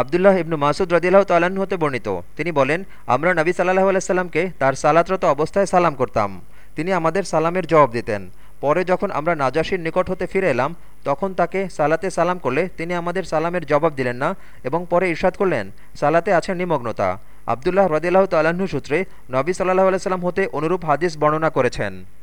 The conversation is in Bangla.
আবদুল্লাহ ইবনু মাসুদ রদিল্লাহ তালাহ হতে বর্ণিত। তিনি বলেন, আমরা নবী সাল্লাহ আলাইসাল্লামকে তার সালাতরত অবস্থায় সালাম করতাম। তিনি আমাদের সালামের জবাব দিতেন। পরে যখন আমরা নাজাসির নিকট হতে ফিরে এলাম, তখন তাকে সালাতে সালাম করলে তিনি আমাদের সালামের জবাব দিলেন না এবং পরে ইরশাদ করলেন, সালাতে আছে নিমগ্নতা। আবদুল্লাহ রদিল্লাহ তাল্লাহ্ন সূত্রে নবী সাল্লাহ আলাইসাল্লাম হতে অনুরূপ হাদিস বর্ণনা করেছেন।